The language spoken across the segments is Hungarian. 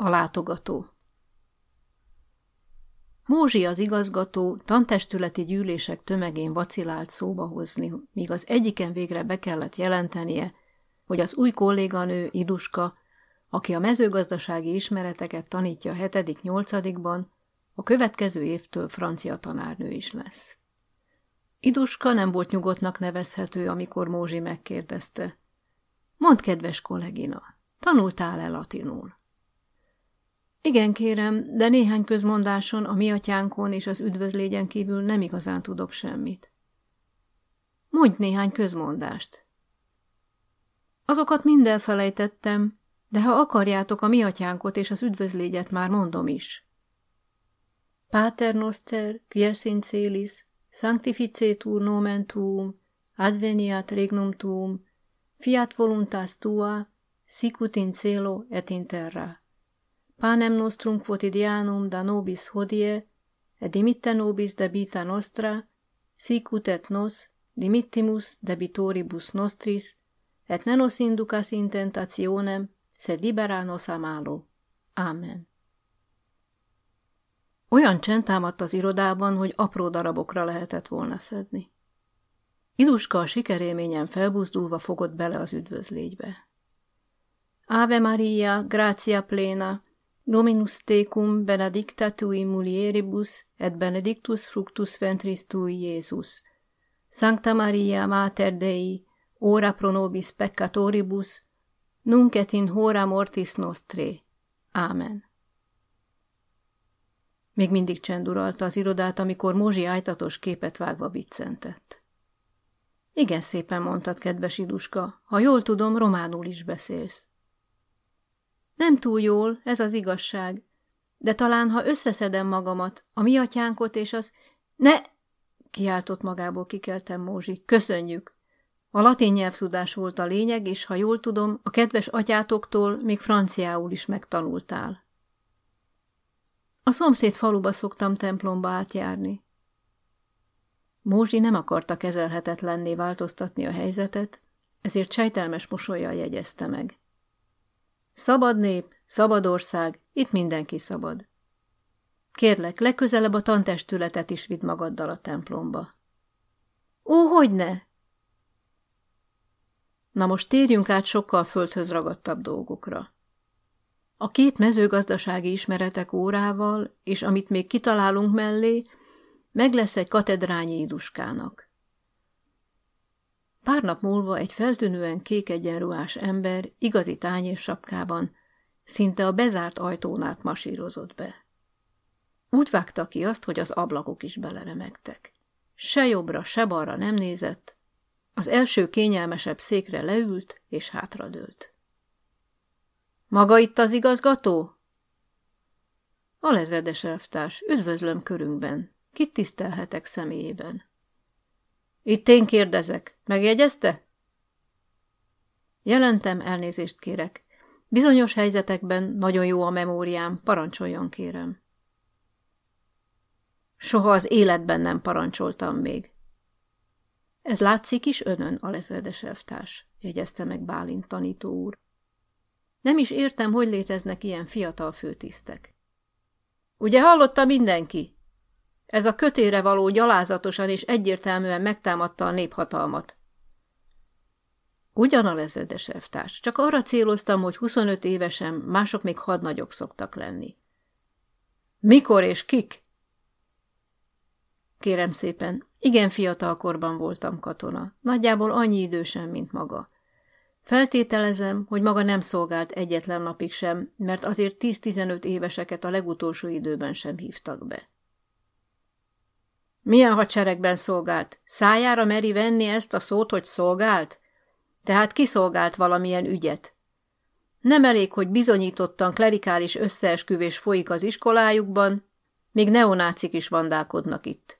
A látogató Mózsi az igazgató tantestületi gyűlések tömegén vacilált szóba hozni, míg az egyiken végre be kellett jelentenie, hogy az új kolléganő, Iduska, aki a mezőgazdasági ismereteket tanítja a hetedik nyolcadikban, a következő évtől francia tanárnő is lesz. Iduska nem volt nyugodtnak nevezhető, amikor Mózsi megkérdezte. Mondd, kedves kollégina, tanultál-e latinul? Igen, kérem, de néhány közmondáson, a mi atyánkon és az üdvözlégyen kívül nem igazán tudok semmit. Mondj néhány közmondást. Azokat mind elfelejtettem, de ha akarjátok a mi atyánkot és az üdvözlégyet, már mondom is. Pater noster, quies sanctificetur nomen tuum, adveniat regnum tuum, fiat voluntas tua, sicut in celo et in terra. Panem nostrum quotidianum da nobis hodie, et dimitte nobis debita nostra, sicut et nos dimittimus debitoribus nostris, et ne nos inducas in tentationem, sed libera nos amalo. Amen. Olyan csend támadt az irodában, hogy apró darabokra lehetett volna szedni. Iduska a sikerélményen felbuzdulva fogott bele az üdvözlégybe. Ave Maria, gratia plena, Dominus tecum benedicta tui mulieribus et benedictus fructus ventris tui Iesus. Sancta Maria Mater Dei, ora pro nobis peccatoribus, nunc et in hora mortis nostre. Amen. Még mindig csend uralta az irodát, amikor Mózsi ájtatos képet vágva viccentett. Igen szépen mondtad, kedves iduska, ha jól tudom, románul is beszélsz. Nem túl jól, ez az igazság. De talán, ha összeszedem magamat, a mi atyánkot és az... Ne! kiáltott magából kikeltem Mózsi. Köszönjük! A latin nyelvtudás volt a lényeg, és ha jól tudom, a kedves atyátoktól még franciául is megtanultál. A szomszéd faluba szoktam templomba átjárni. Mózsi nem akarta kezelhetetlenné változtatni a helyzetet, ezért sejtelmes mosolyjal jegyezte meg. Szabad nép, szabad ország, itt mindenki szabad. Kérlek, legközelebb a tantestületet is vidd magaddal a templomba. Ó, hogy ne! Na most térjünk át sokkal földhöz ragadtabb dolgokra. A két mezőgazdasági ismeretek órával, és amit még kitalálunk mellé, meg lesz egy katedrányi iduskának. Pár nap múlva egy feltűnően kék egyenruhás ember igazi sapkában szinte a bezárt ajtón át masírozott be. Úgy vágta ki azt, hogy az ablakok is beleremegtek. Se jobbra, se balra nem nézett, az első kényelmesebb székre leült és hátradőlt. Maga itt az igazgató? A lezredes elvtárs, üdvözlöm körünkben. Kit tisztelhetek személyében? Itt én kérdezek. Megjegyezte? Jelentem, elnézést kérek. Bizonyos helyzetekben nagyon jó a memóriám, parancsoljon kérem. Soha az életben nem parancsoltam még. Ez látszik is önön, a lezredes elvtárs, jegyezte meg Bálint tanító úr. Nem is értem, hogy léteznek ilyen fiatal főtisztek. Ugye hallotta mindenki? Ez a kötére való gyalázatosan és egyértelműen megtámadta a néphatalmat. Ugyan a lezredes elvtárs, csak arra céloztam, hogy 25 évesen mások még hadnagyok szoktak lenni. Mikor és kik? Kérem szépen, igen fiatal korban voltam katona, nagyjából annyi idősen, mint maga. Feltételezem, hogy maga nem szolgált egyetlen napig sem, mert azért 10-15 éveseket a legutolsó időben sem hívtak be. Milyen hadseregben szolgált? Szájára meri venni ezt a szót, hogy szolgált? Tehát kiszolgált valamilyen ügyet. Nem elég, hogy bizonyítottan klerikális összeesküvés folyik az iskolájukban, még neonácik is vandálkodnak itt.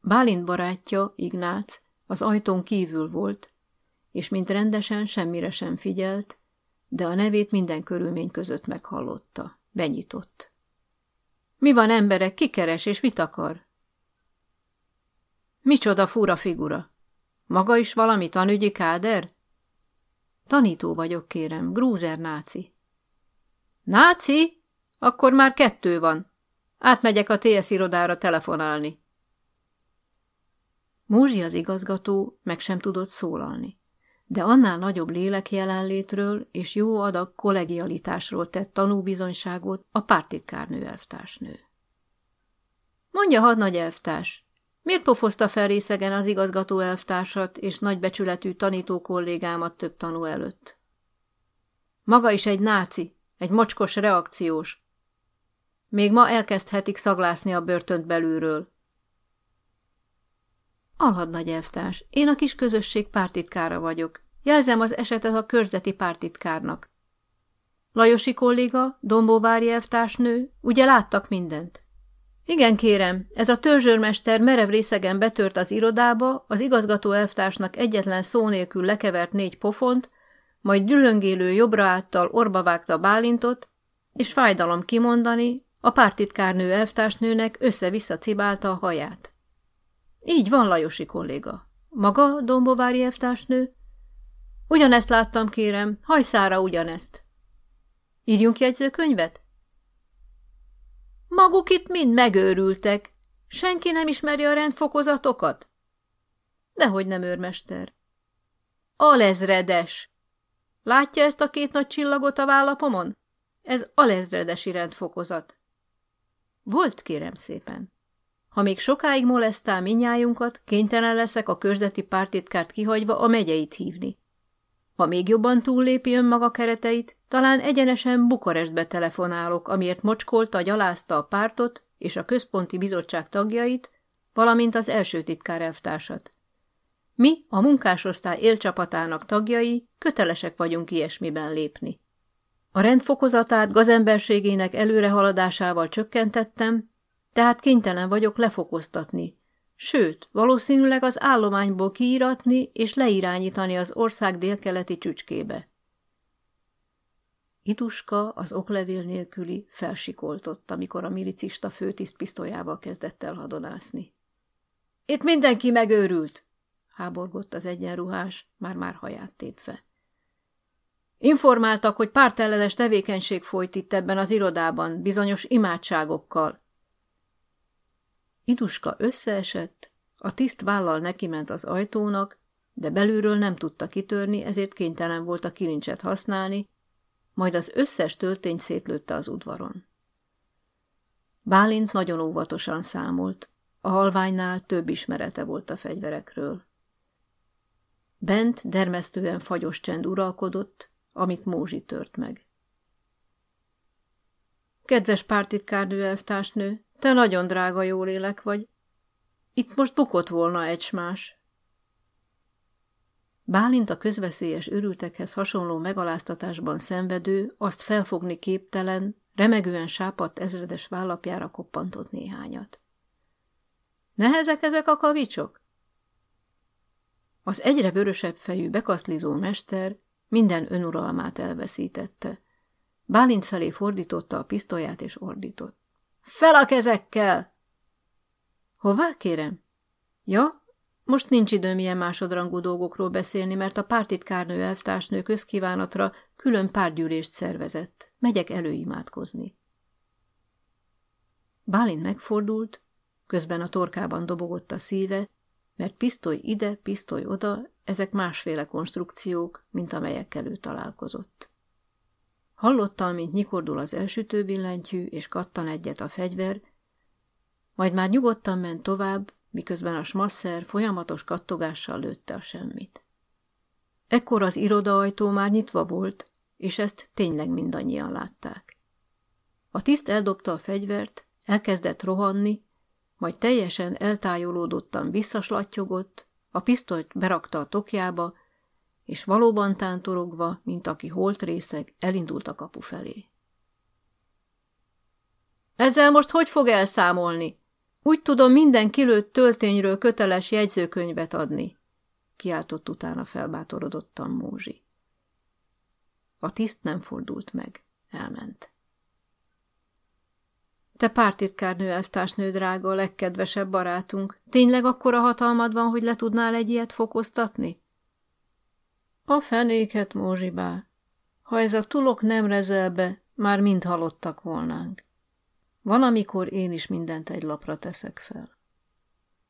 Bálint barátja, Ignác, az ajtón kívül volt, és mint rendesen semmire sem figyelt, de a nevét minden körülmény között meghallotta. Benyitott. Mi van emberek, kikeres és mit akar? Micsoda fura figura. Maga is valami tanügyi káder? Tanító vagyok, kérem, grúzer náci. Náci? Akkor már kettő van. Átmegyek a TS irodára telefonálni. Mózsi az igazgató meg sem tudott szólalni, de annál nagyobb lélek jelenlétről és jó adag kollegialitásról tett tanúbizonyságot a pártitkárnő elvtársnő. Mondja, hadnagy elvtárs, miért pofozta fel részegen az igazgató elvtársat és nagybecsületű tanító kollégámat több tanú előtt? Maga is egy náci, egy mocskos reakciós. Még ma elkezdhetik szaglászni a börtönt belülről. Alhadnagy elvtárs, én a kis közösség pártitkára vagyok. Jelzem az esetet a körzeti pártitkárnak. Lajosi kolléga, Dombóvári elvtársnő, ugye láttak mindent? Igen, kérem, ez a törzsőrmester merev részegen betört az irodába, az igazgató elvtársnak egyetlen szó nélkül lekevert négy pofont, majd dülöngélő jobbra áttal orba vágta Bálintot, és fájdalom kimondani, a pártitkárnő elvtársnőnek össze-vissza cibálta a haját. Így van, Lajosi kolléga. Maga, Dombovári elvtársnő? Ugyanezt láttam, kérem, hajszára ugyanezt. Írjunk jegyzőkönyvet? Maguk itt mind megőrültek. Senki nem ismeri a rendfokozatokat? Dehogy nem, őrmester. Alezredes. Látja ezt a két nagy csillagot a vállapomon? Ez alezredesi rendfokozat. Volt, kérem szépen. Ha még sokáig molesztál minnyájunkat, kénytelen leszek a körzeti pártitkárt kihagyva a megyeit hívni. Ha még jobban túllépi önmaga kereteit, talán egyenesen Bukarestbe telefonálok, amiért mocskolta, gyalázta a pártot és a központi bizottság tagjait, valamint az első titkár elvtársat. Mi, a munkásosztály élcsapatának tagjai, kötelesek vagyunk ilyesmiben lépni. A rendfokozatát gazemberségének előrehaladásával csökkentettem, tehát kénytelen vagyok lefokoztatni, sőt, valószínűleg az állományból kiíratni és leirányítani az ország délkeleti csücskébe. Iduska az oklevél nélküli felsikoltott, amikor a milicista főtiszt pisztolyával kezdett el hadonászni. – Itt mindenki megőrült! – háborgott az egyenruhás, már-már haját tépve. Informáltak, hogy pártellenes tevékenység folyt itt ebben az irodában, bizonyos imádságokkal. Iduska összeesett, a tiszt vállal neki ment az ajtónak, de belülről nem tudta kitörni, ezért kénytelen volt a kilincset használni, majd az összes töltényt szétlőtte az udvaron. Bálint nagyon óvatosan számolt, a halványnál több ismerete volt a fegyverekről. Bent dermesztően fagyos csend uralkodott, amit Mózsi tört meg. Kedves pártitkárnő elvtársnő, te nagyon drága jó lélek vagy. Itt most bukott volna egymás. Bálint a közveszélyes örültekhez hasonló megaláztatásban szenvedő, azt felfogni képtelen, remegően sápadt ezredes vállapjára koppantott néhányat. Nehezek ezek a kavicsok? Az egyre vörösebb fejű bekaszlizó mester minden önuralmát elveszítette. Bálint felé fordította a pisztolyát és ordított. Fel a kezekkel! Hová, kérem? Ja, most nincs időm ilyen másodrangú dolgokról beszélni, mert a pártitkárnő elvtársnő közkívánatra külön párgyűlést szervezett. Megyek előimádkozni. Bálint megfordult, közben a torkában dobogott a szíve, mert pisztoly ide, pisztoly oda, ezek másféle konstrukciók, mint amelyekkel ő találkozott. Hallotta, mint nyikordul az elsütő billentyű, és kattan egyet a fegyver, majd már nyugodtan ment tovább, miközben a smasszer folyamatos kattogással lőtte a semmit. Ekkor az irodaajtó már nyitva volt, és ezt tényleg mindannyian látták. A tiszt eldobta a fegyvert, elkezdett rohanni, majd teljesen eltájolódottan visszaslattyogott, a pisztolyt berakta a tokjába, és valóban tántorogva, mint aki holtrészeg, elindult a kapu felé. Ezzel most hogy fog elszámolni? Úgy tudom, minden kilőtt töltényről köteles jegyzőkönyvet adni, kiáltott utána felbátorodottan Mózsi. A tiszt nem fordult meg, elment. Te pártitkárnő elvtársnő drága, a legkedvesebb barátunk, tényleg akkora hatalmad van, hogy le tudnál egy ilyet fokoztatni? A fenéket, Mózsibá. Ha ez a tulok nem rezel be, már mind halottak volnánk. Van, amikor én is mindent egy lapra teszek fel.